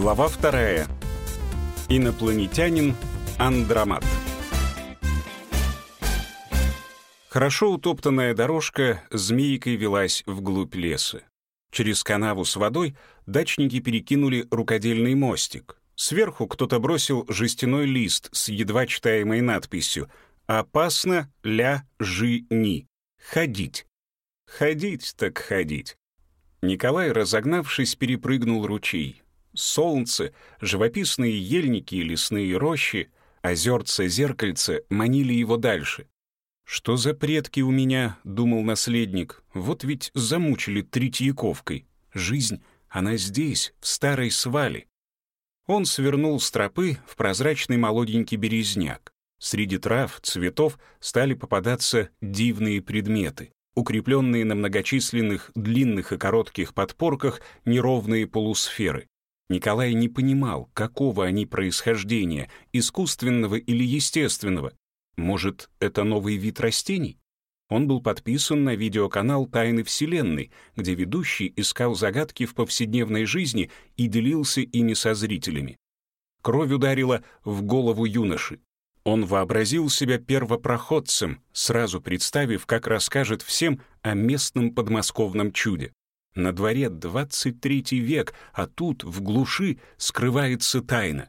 Глава вторая. Инопланетянин Андромат. Хорошо утоптанная дорожка змейкой велась вглубь леса. Через канаву с водой дачники перекинули рукодельный мостик. Сверху кто-то бросил жестяной лист с едва читаемой надписью «Опасно ля жи ни. Ходить». Ходить так ходить. Николай, разогнавшись, перепрыгнул ручей. Солнце, живописные ельники и лесные рощи, озерца-зеркальце манили его дальше. «Что за предки у меня?» — думал наследник. «Вот ведь замучили Третьяковкой. Жизнь, она здесь, в старой свале». Он свернул с тропы в прозрачный молоденький березняк. Среди трав, цветов стали попадаться дивные предметы укрепленные на многочисленных длинных и коротких подпорках неровные полусферы. Николай не понимал, какого они происхождения, искусственного или естественного. Может, это новый вид растений? Он был подписан на видеоканал «Тайны Вселенной», где ведущий искал загадки в повседневной жизни и делился ими со зрителями. Кровь ударила в голову юноши. Он вообразил себя первопроходцем, сразу представив, как расскажет всем о местном подмосковном чуде. На дворе 23 век, а тут, в глуши, скрывается тайна.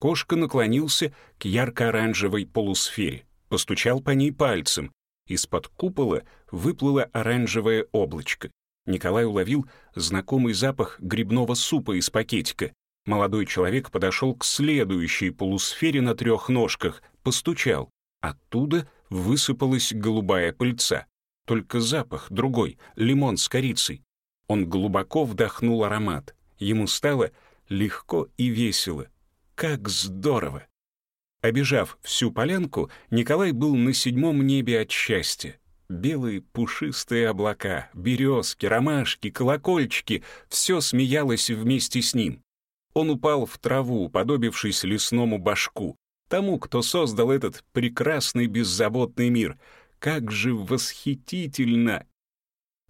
Кошка наклонился к ярко-оранжевой полусфере, постучал по ней пальцем. Из-под купола выплыло оранжевое облачко. Николай уловил знакомый запах грибного супа из пакетика. Молодой человек подошел к следующей полусфере на трех ножках, постучал. Оттуда высыпалась голубая пыльца. Только запах другой, лимон с корицей. Он глубоко вдохнул аромат. Ему стало легко и весело. Как здорово! Обежав всю полянку, Николай был на седьмом небе от счастья. Белые пушистые облака, березки, ромашки, колокольчики — все смеялось вместе с ним. Он упал в траву, подобившись лесному башку, тому, кто создал этот прекрасный беззаботный мир. Как же восхитительно!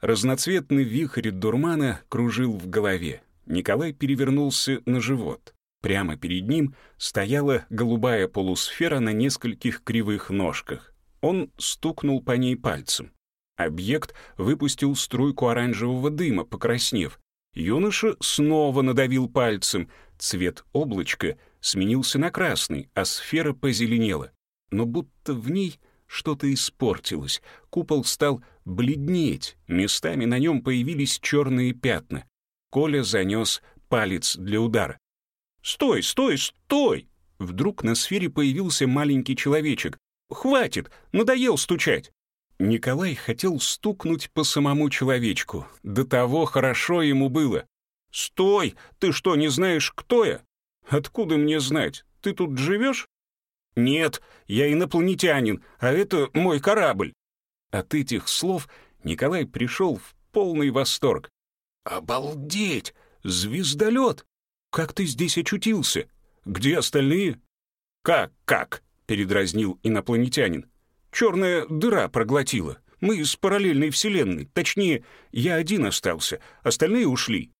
Разноцветный вихрь дурмана кружил в голове. Николай перевернулся на живот. Прямо перед ним стояла голубая полусфера на нескольких кривых ножках. Он стукнул по ней пальцем. Объект выпустил струйку оранжевого дыма, покраснев. Юноша снова надавил пальцем. Цвет облачка сменился на красный, а сфера позеленела. Но будто в ней что-то испортилось. Купол стал бледнеть, местами на нем появились черные пятна. Коля занес палец для удара. «Стой, стой, стой!» Вдруг на сфере появился маленький человечек. «Хватит! Надоел стучать!» Николай хотел стукнуть по самому человечку. До того хорошо ему было. «Стой! Ты что, не знаешь, кто я?» «Откуда мне знать? Ты тут живешь?» «Нет, я инопланетянин, а это мой корабль». От этих слов Николай пришел в полный восторг. «Обалдеть! Звездолет! Как ты здесь очутился? Где остальные?» «Как, как?» — передразнил инопланетянин. Черная дыра проглотила. Мы из параллельной вселенной. Точнее, я один остался, остальные ушли.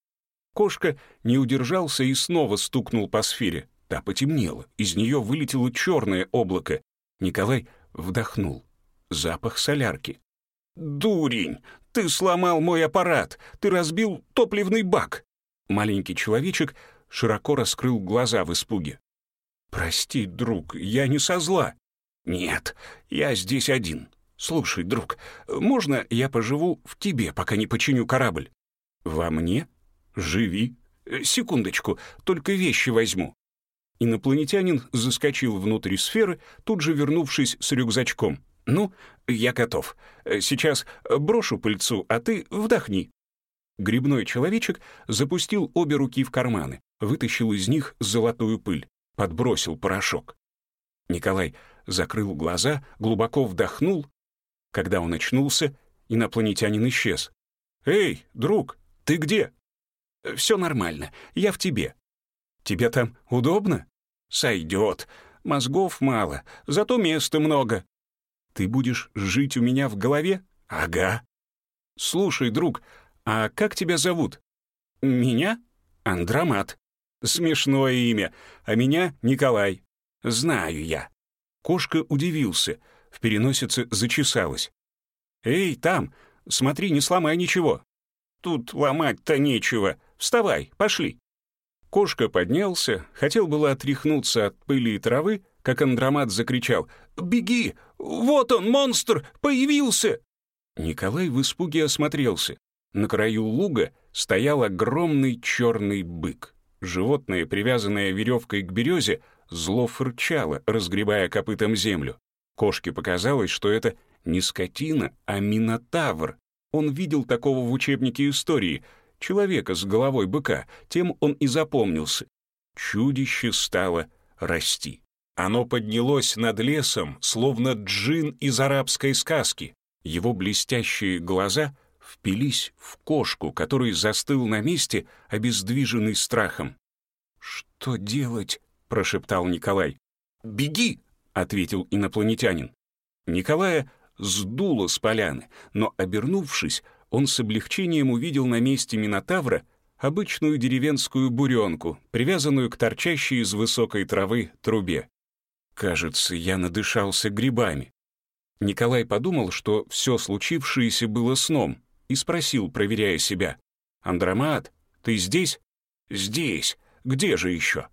Кошка не удержался и снова стукнул по сфере. Та потемнела, из нее вылетело черное облако. Николай вдохнул. Запах солярки. «Дурень! Ты сломал мой аппарат! Ты разбил топливный бак!» Маленький человечек широко раскрыл глаза в испуге. «Прости, друг, я не со зла. «Нет, я здесь один. Слушай, друг, можно я поживу в тебе, пока не починю корабль?» «Во мне? Живи. Секундочку, только вещи возьму». Инопланетянин заскочил внутрь сферы, тут же вернувшись с рюкзачком. «Ну, я готов. Сейчас брошу пыльцу, а ты вдохни». Грибной человечек запустил обе руки в карманы, вытащил из них золотую пыль, подбросил порошок. Николай закрыл глаза, глубоко вдохнул. Когда он очнулся, инопланетянин исчез. «Эй, друг, ты где?» «Все нормально, я в тебе». «Тебе там удобно?» «Сойдет. Мозгов мало, зато места много». «Ты будешь жить у меня в голове?» «Ага». «Слушай, друг, а как тебя зовут?» «Меня? Андромат». Смешное имя, а меня Николай. Знаю я. Кошка удивился, в переносице зачесалась. «Эй, там, смотри, не сломай ничего». «Тут ломать-то нечего. Вставай, пошли». Кошка поднялся, хотел было отряхнуться от пыли и травы, как Андромат закричал «Беги! Вот он, монстр! Появился!» Николай в испуге осмотрелся. На краю луга стоял огромный черный бык. Животное, привязанное веревкой к березе, зло фырчало, разгребая копытом землю. Кошке показалось, что это не скотина, а минотавр. Он видел такого в учебнике истории, человека с головой быка, тем он и запомнился. Чудище стало расти. Оно поднялось над лесом, словно джин из арабской сказки. Его блестящие глаза впились в кошку, который застыл на месте, обездвиженный страхом. «Что делать?» — прошептал Николай. «Беги!» — ответил инопланетянин. Николая сдуло с поляны, но, обернувшись, он с облегчением увидел на месте Минотавра обычную деревенскую буренку, привязанную к торчащей из высокой травы трубе. Кажется, я надышался грибами. Николай подумал, что все случившееся было сном, и спросил, проверяя себя. «Андромат, ты здесь?» «Здесь. Где же еще?»